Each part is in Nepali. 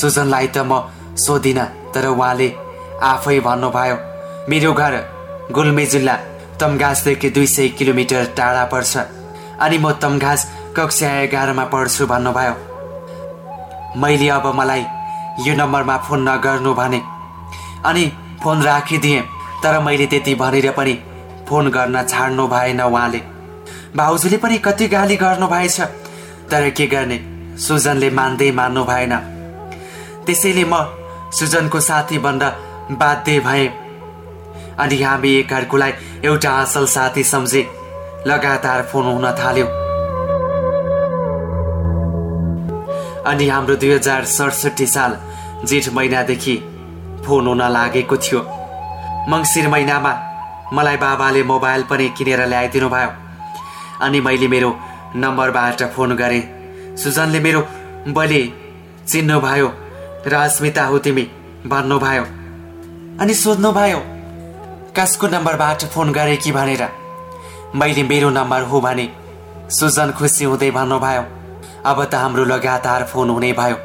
सुजनलाई त म सोधिनँ तर उहाँले आफै भन्नुभयो मेरो घर गुल्मे जिल्ला तमघासदेखि दुई सय किलोमिटर टाढा पर्छ अनि म तमघास कक्षा एघारमा पढ्छु भन्नुभयो। मैले अब मलाई यो नम्बरमा फोन नगर्नु भने अनि फोन राखिदिएँ तर मैले त्यति भनेर पनि फोन गर्न छाड्नु भएन उहाँले। भाउजूले पनि कति गाली गर्नु भएछ तर के गर्ने सुजनले मान्दै मान्नु भएन। त्यसैले म सुजनको साथी बन्न बाध्य भएँ। अनि हामी एकअर्कोलाई एउटा असल साथी सम्झे लगातार फोन हुन थाल्यो। अनि हाम्रो दुई हजार सडसठी साल जेठ महिनादेखि फोन हुन लागेको थियो। मङ्सिर महिनामा मलाई बाबाले मोबाइल पनि किनेर ल्याइदिनु भयो। अनि मैले मेरो नम्बरबाट फोन गरेँ। सुजनले मेरो बलि चिन्नुभयो। र अस्मिता हो तिमी। भन्नुभयो अनि सोध्नुभयो कसको नम्बरबाट फोन गरे कि भनेर? मैले मेरो नम्बर हो भने सुजन खुसी हुँदै भन्नुभयो अब त हाम्रो लगातार फोन हुने भयो।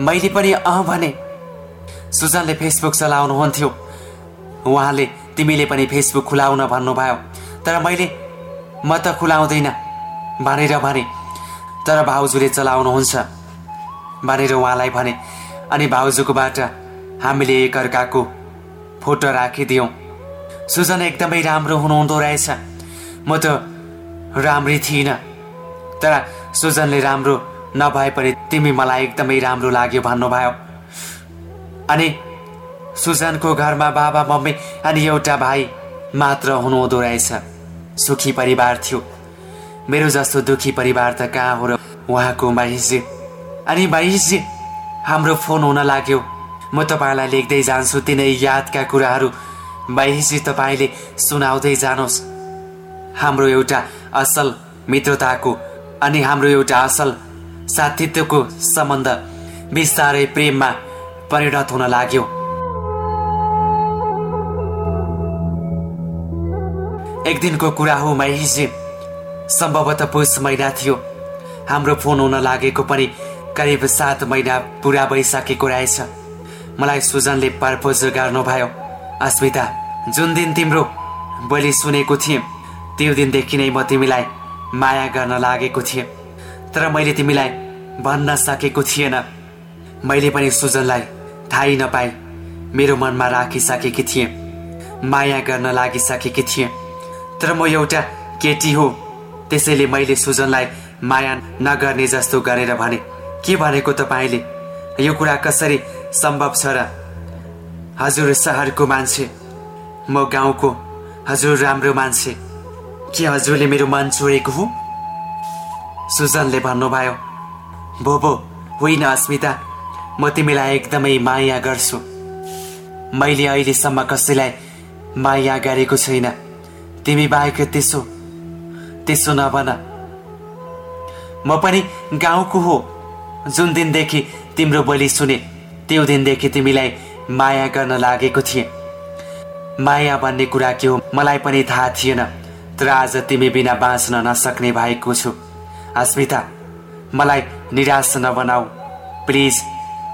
मैले पनि अँ भने। सुजनले फेसबुक चलाउनुहुन्थ्यो। उहाँले तिमीले पनि फेसबुक खुलाउन भन्नुभयो तर मैले म त खुलाउँदैन भनेर भने तर भाउजूले चलाउनुहुन्छ भनेर उहाँलाई भने अनि भाउजूकोबाट हामीले एकअर्काको फोटो राखिदियौँ। सुजन एकदमै राम्रो हुनुहुँदो रहेछ। म त राम्री थिइनँ। तर सुजनले राम्रो नभए पनि तिमी मलाई एकदमै राम्रो लाग्यो भन्नुभयो। अनि सुजनको घरमा बाबा मम्मी अनि एउटा भाइ मात्र हुनुहुँदो रहेछ। सुखी परिवार थियो। मेरो जस्तो दुखी परिवार त कहाँ हो र उहाँको महेशजी? अनि महेशजी हाम्रो फोन हुन लाग्यो। म तपाईँलाई लेख्दै जान्छु तिनै यादका कुराहरू। महेशजी तपाईँले सुनाउँदै जानुहोस्। हाम्रो एउटा असल मित्रताको अनि हाम्रो एउटा असल साथित्वको सम्बन्ध बिस्तारै प्रेममा परिणत हुन लाग्यो। एक दिनको कुरा हो महेशजी। सम्भवतः पुष महिना थियो। हाम्रो फोन हुन लागेको पनि करिब सात महिना पुरा भइसकेको रहेछ। मलाई सुजनले पर्पोज गर्नुभयो। अस्मिता जुन दिन तिम्रो बोली सुनेको थिएँ त्यो दिनदेखि नै म तिमीलाई माया गर्न लागेको थिएँ। तर मैले तिमीलाई भन्न सकेको थिएन। मैले पनि सुजनलाई थाहै नपाए मेरो मनमा राखिसकेकी थिएँ माया गर्न लागिसकेकी थिएँ। तर म एउटा केटी हो त्यसैले मैले सुजनलाई माया नगर्ने जस्तो गरेर भने। के भनेको तपाईँले? यो कुरा कसरी सम्भव छ र? हजुर सहरको मान्छे। म गाउँको हजुर राम्रो मान्छे। के हजुरले मेरो मन छोडेको हो? सुजनले भन्नुभयो भो होइन अस्मिता म तिमीलाई एकदमै माया गर्छु। मैले अहिलेसम्म कसैलाई माया गरेको छैन। तिमी बाहेक त्यसो त्यसो नभन। म पनि गाउँको हो। जुन दिनदेखि तिम्रो बोली सुने त्यो दिनदेखि तिमीलाई माया गर्न लागेको थिएँ। माया भन्ने कुरा के हो मलाई पनि थाहा थिएन तर आज तिमी बिना बाँच्न नसक्ने भएको छु। अस्मिता मलाई निराश नबनाऊ। प्लिज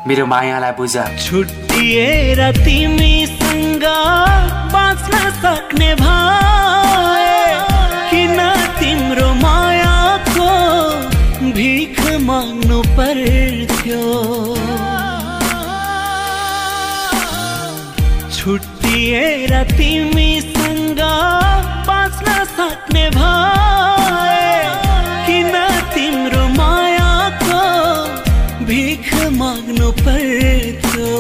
मेरो मायालाई बुझ। छुट्टिएर तिमीसँग बाँच्न सक्ने भए पर्थ्यो छुट्टिएर तिमीसँग बाँच्न सक्ने भए किन तिम्रो मायाको भिख माग्नु पर्थ्यो?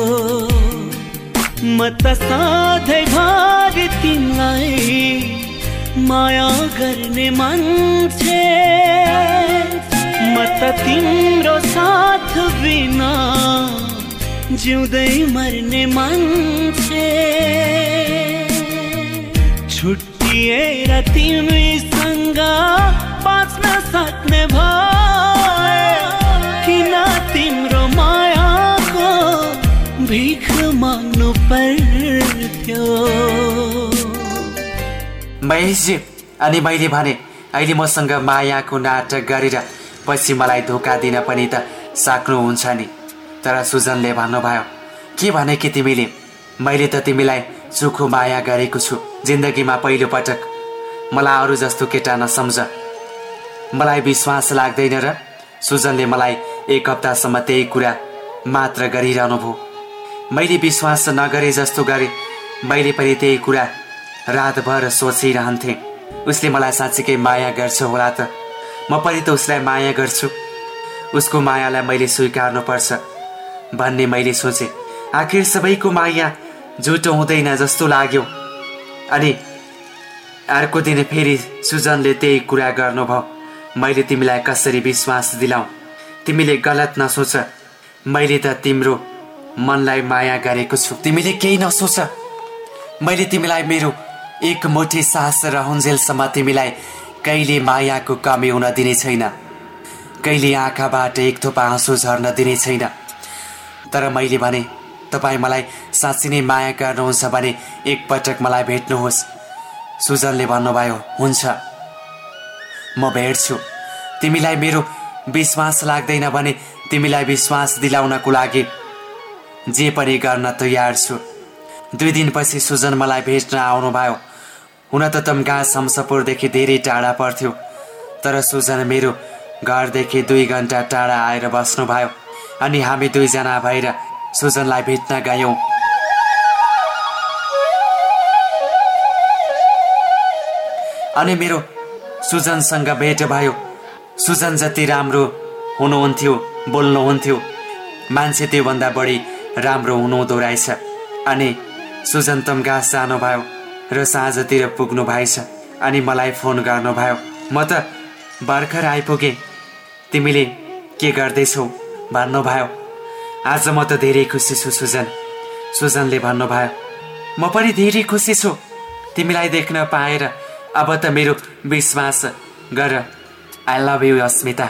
म त सधैँभरि तिमीलाई माया गर्ने मान्छे। म त तिम्रो साथ बिना जिउँदै मर्ने मान्छे। छुट्टिएर तिमीसँग बाँच्न सक्ने भए किन तिम्रो मायाको भिख माग्नु पर्थ्यो? महेशजी अनि मैले भने अहिले मसँग मायाको नाटक गरेर पछि मलाई धोका दिन पनि त सक्नुहुन्छ नि। तर सुजनले भन्नुभयो के भने कि तिमीले? मैले त तिमीलाई चोखो माया गरेको छु जिन्दगीमा पहिलो पटक। मलाई अरू जस्तो केटा नसम्झ। मलाई विश्वास लाग्दैन र सुजनले मलाई एक हप्तासम्म त्यही कुरा मात्र गरिरहनु भयो मैले विश्वास नगरे जस्तो गरे मैले पनि त्यही कुरा रातभर सोचिरहन्थेँ। उसले मलाई साँच्चीकै माया गर्छ होला त। म पनि त उसलाई माया गर्छु। उसको मायालाई मैले स्वीकार्नुपर्छ भन्ने मैले सोचेँ। आखिर सबैको माया झुटो हुँदैन जस्तो लाग्यो। अनि अर्को दिन फेरि सुजनले त्यही कुरा गर्नुभयो। मैले तिमीलाई कसरी विश्वास दिलाऊ तिमीले गलत नसोच। मैले त तिम्रो मनलाई माया गरेको छु। तिमीले केही नसोच। मैले तिमीलाई मेरो एक मुठी सास रहन्जेलसम्म तिमीलाई कहिले मायाको कमी हुन दिने छैन। कहिले आँखाबाट एक थोपा आँसु झर्न दिने छैन। तर मैले भने तपाईँ मलाई साँच्ची नै माया गर्नुहुन्छ भने एकपटक मलाई भेट्नुहोस्। सुजनले भन्नुभयो हुन्छ। म भेट्छु। तिमीलाई मेरो विश्वास लाग्दैन भने तिमीलाई विश्वास दिलाउनको लागि जे पनि गर्न तयार छु। दुई दिनपछि सुजन मलाई भेट्न आउनुभयो। हुन त तम्घास शमसपुरदेखि धेरै टाढा पर्थ्यो तर सुजन मेरो घरदेखि दुई घन्टा टाढा आएर बस्नुभयो अनि हामी दुईजना भएर सुजनलाई भेट्न गयौँ। अनि मेरो सुजनसँग भेट भयो। सुजन जति राम्रो हुनुहुन्थ्यो बोल्नुहुन्थ्यो मान्छे त्योभन्दा बढी राम्रो हुनुहुँदो रहेछ। अनि सुजन तम्घास जानुभयो र साँझतिर पुग्नु भएछ अनि मलाई फोन गर्नुभयो। म त भर्खर आइपुगेँ। तिमीले के गर्दैछौ? भन्नुभयो। आज म त धेरै खुसी छु सुजन। सुजनले भन्नुभयो म पनि धेरै खुसी छु। तिमीलाई देख्न पाएर अब त मेरो विश्वास गर। I love you Asmita.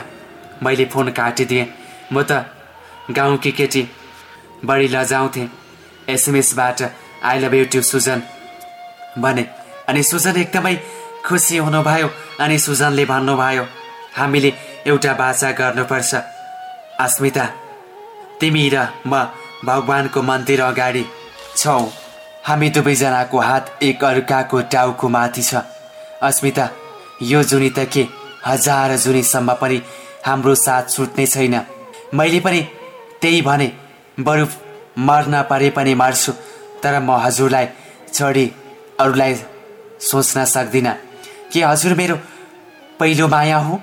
मैले फोन काटिदिएँ। म त गाउँकी केटी बढी लजाउँथेँ। एसएमएसबाट I love you too Sujan. भने अनि सुजन एकदमै खुसी हुनुभयो अनि सुजनले भन्नुभयो हामीले एउटा बाचा गर्नुपर्छ। अस्मिता तिमी र म भगवानको मन्दिर अगाडि छौ। हामी दुवैजनाको हात एक अर्काको टाउको माथि छ। अस्मिता यो जुनी त के? हजार जुनीसम्म पनि हाम्रो साथ छुट्ने छैन। मैले पनि त्यही भने बरु मर्न परे पनि मर्छु तर म हजुरलाई छोडी अरूलाई सोच्न सक्दिनँ। कि हजुर मेरो पहिलो माया हो?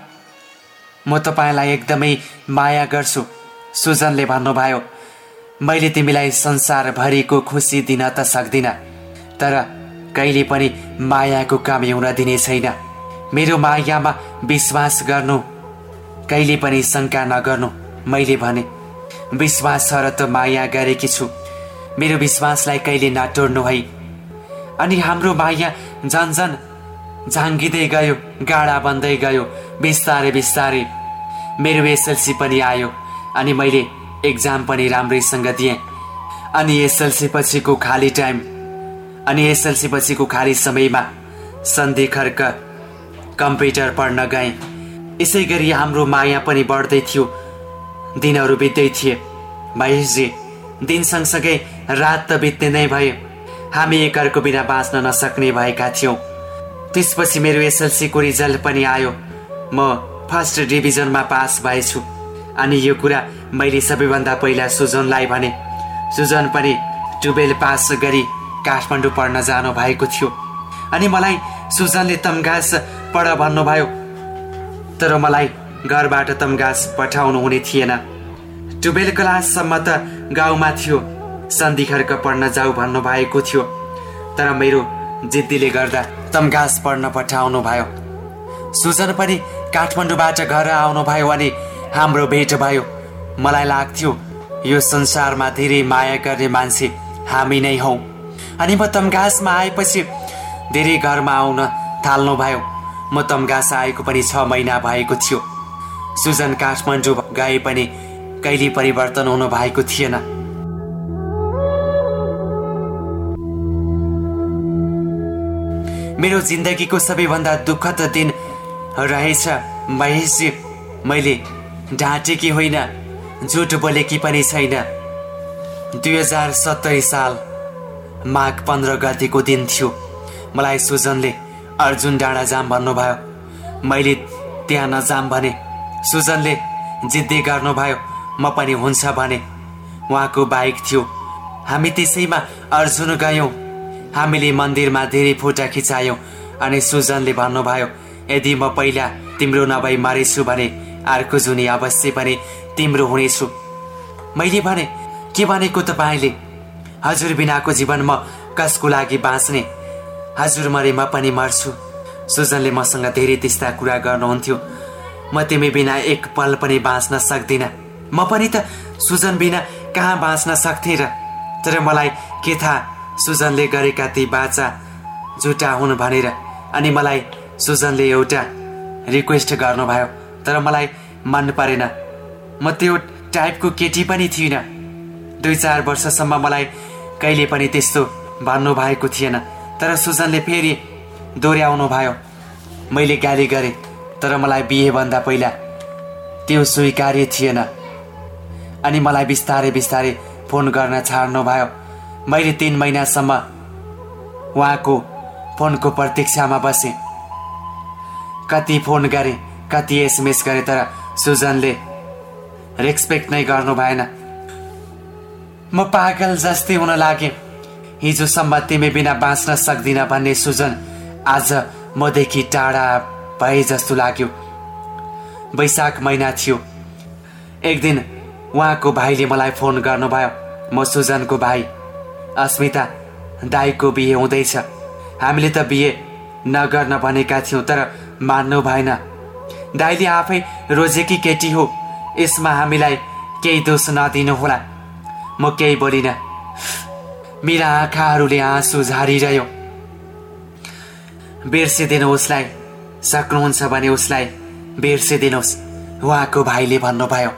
म तपाईँलाई एकदमै माया गर्छु सुजनले भन्नुभयो। मैले तिमीलाई संसारभरिको खुसी दिन त सक्दिनँ तर कहिले पनि मायाको कमी हुन दिने छैन। मेरो मायामा विश्वास गर्नु कहिले पनि शङ्का नगर्नु मैले भने विश्वास छ र त माया गरेकी छु। मेरो विश्वासलाई कहिले नटोड्नु है? अनि हाम्रो माया झन् झन् झाङ्गिँदै गयो गाडा बन्दै गयो बिस्तारै बिस्तारै। मेरो एसएलसी पनि आयो अनि मैले एक्जाम पनि राम्रैसँग दिएँ। अनि एसएलसी पछिको खाली टाइम अनि एसएलसी पछिको खाली समयमा सन्धि खर्क कम्प्युटर पढ्न गएँ। यसै गरी हाम्रो माया पनि बढ्दै थियो दिनहरू बित्दै थिए। महेशजी दिन सँगसँगै रात त बित्ने नै भयो। हामी एकअर्को बिना बाँच्न नसक्ने भएका थियौँ। त्यसपछि मेरो एसएलसीको रिजल्ट पनि आयो। म फर्स्ट डिभिजनमा पास भएछु। अनि यो कुरा मैले सबैभन्दा पहिला सुजनलाई भने। सुजन पनि टुवेल्भ पास गरी काठमाडौँ पढ्न जानु भएको थियो। अनि मलाई सुजनले तमघास पढ भन्नुभयो। तर मलाई घरबाट तमघास पठाउनु हुने थिएन। टुवेल्भ क्लाससम्म त गाउँमा थियो। सन्धि खर्क पढ्न जाऊ भन्नुभएको थियो। तर मेरो जिद्दीले गर्दा तमघास पढ्न पठाउनु भयो। सुजन पनि काठमाडौँबाट घर आउनुभयो अनि हाम्रो भेट भयो। मलाई लाग्थ्यो यो संसारमा धेरै माया गर्ने मान्छे हामी नै हौ। अनि म तमघासमा आएपछि धेरै घरमा आउन थाल्नुभयो म तमघास आएको पनि छ महिना भएको थियो। सुजन काठमाडौँ गए पनि कहिले परिवर्तन हुनु भएको थिएन। मेरो जिन्दगीको सबैभन्दा दुःखद दिन रहेछ। महेशजी मैले ढाँटेकी होइन झुट बोलेकी पनि छैन। दुई हजार सत्तरी साल माघ पन्ध्र गतिको दिन थियो। मलाई सुजनले अर्जुन डाँडा जाम भन्नुभयो। मैले त्यहाँ नजाम भने सुजनले जिद्दी गर्नुभयो म पनि हुन्छ भने। उहाँको बाइक थियो। हामी त्यसैमा अर्जुन गयौँ। हामीले मन्दिरमा धेरै फोटा खिचायौँ अनि सुजनले भन्नुभयो यदि म पहिला तिम्रो नभई मरेछु भने अर्को जुनी अवश्य पनि तिम्रो हुनेछु। मैले भने के भनेको तपाईँले? हजुर बिनाको जीवन म कसको लागि बाँच्ने? हजुर मरे म पनि मर्छु। सुजनले मसँग धेरै त्यस्ता कुरा गर्नुहुन्थ्यो। म तिमी बिना एक पल पनि बाँच्न सक्दिनँ। म पनि त सुजन बिना कहाँ बाँच्न सक्थेँ र? तर मलाई के थाहा सुजनले गरेका ती बाचा झुटा हुन् भनेर अनि मलाई सुजनले एउटा रिक्वेस्ट गर्नुभयो तर मलाई मन परेन। म त्यो टाइपको केटी पनि थिइनँ। दुई चार वर्षसम्म मलाई कहिले पनि त्यस्तो भन्नुभएको थिएन तर सुजनले फेरि दोहोऱ्याउनु भयो। मैले गाली गरेँ तर मलाई बिहेभन्दा पहिला त्यो स्वीकार्य थिएन। अनि मलाई बिस्तारै बिस्तारै फोन गर्न छाड्नु भयो। मैले तिन महिनासम्म उहाँको फोनको प्रतीक्षामा बसेँ। कति फोन गरेँ कति एसएमएस गरेँ तर सुजनले रेस्पेक्ट नै गर्नु भएन। म पागल जस्तै हुन लागेँ। हिजोसम्म तिमी बिना बाँच्न सक्दिन भन्ने सुजन आज मदेखि टाढा भए जस्तो लाग्यो। वैशाख महिना थियो। एक दिन उहाँको भाइले मलाई फोन गर्नुभयो। म सुजनको भाइ अस्मिता दाईको बिहे हुँदैछ। हामीले त बिहे नगर्न भनेका थियौँ तर मान्नु भएन। दाईले आफै रोजेकी केटी हो यसमा हामीलाई केही दोष नदिनु होला। म केही बोलिनँ। मेरा आँखाहरूले आँसु झारिरह्यो। बिर्सिदिनु उसलाई। सक्नुहुन्छ भने उसलाई बिर्सिदिनुहोस्। उहाँको भाइले भन्नुभयो।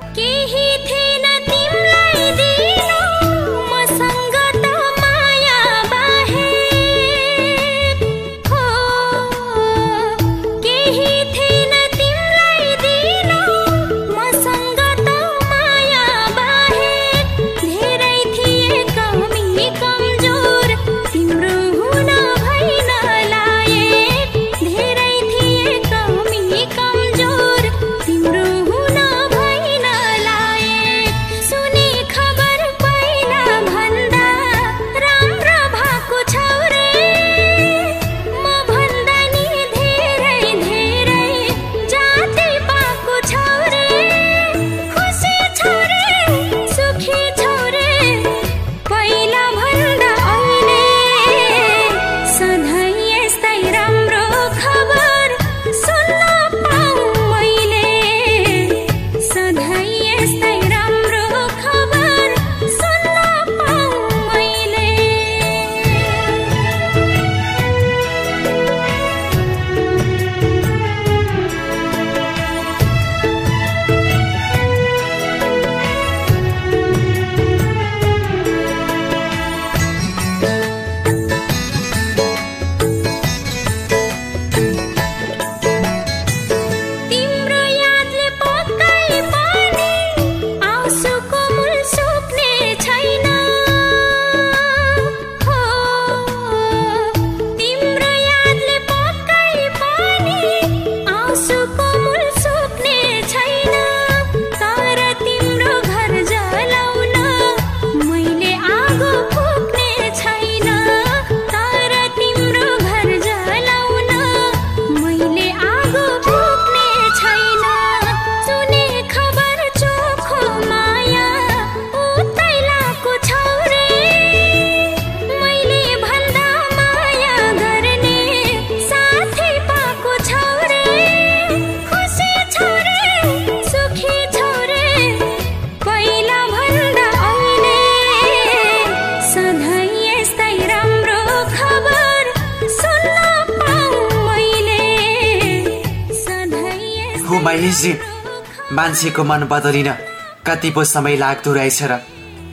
मान्छेको मन बदलिन कति पो समय लाग्दो रहेछ र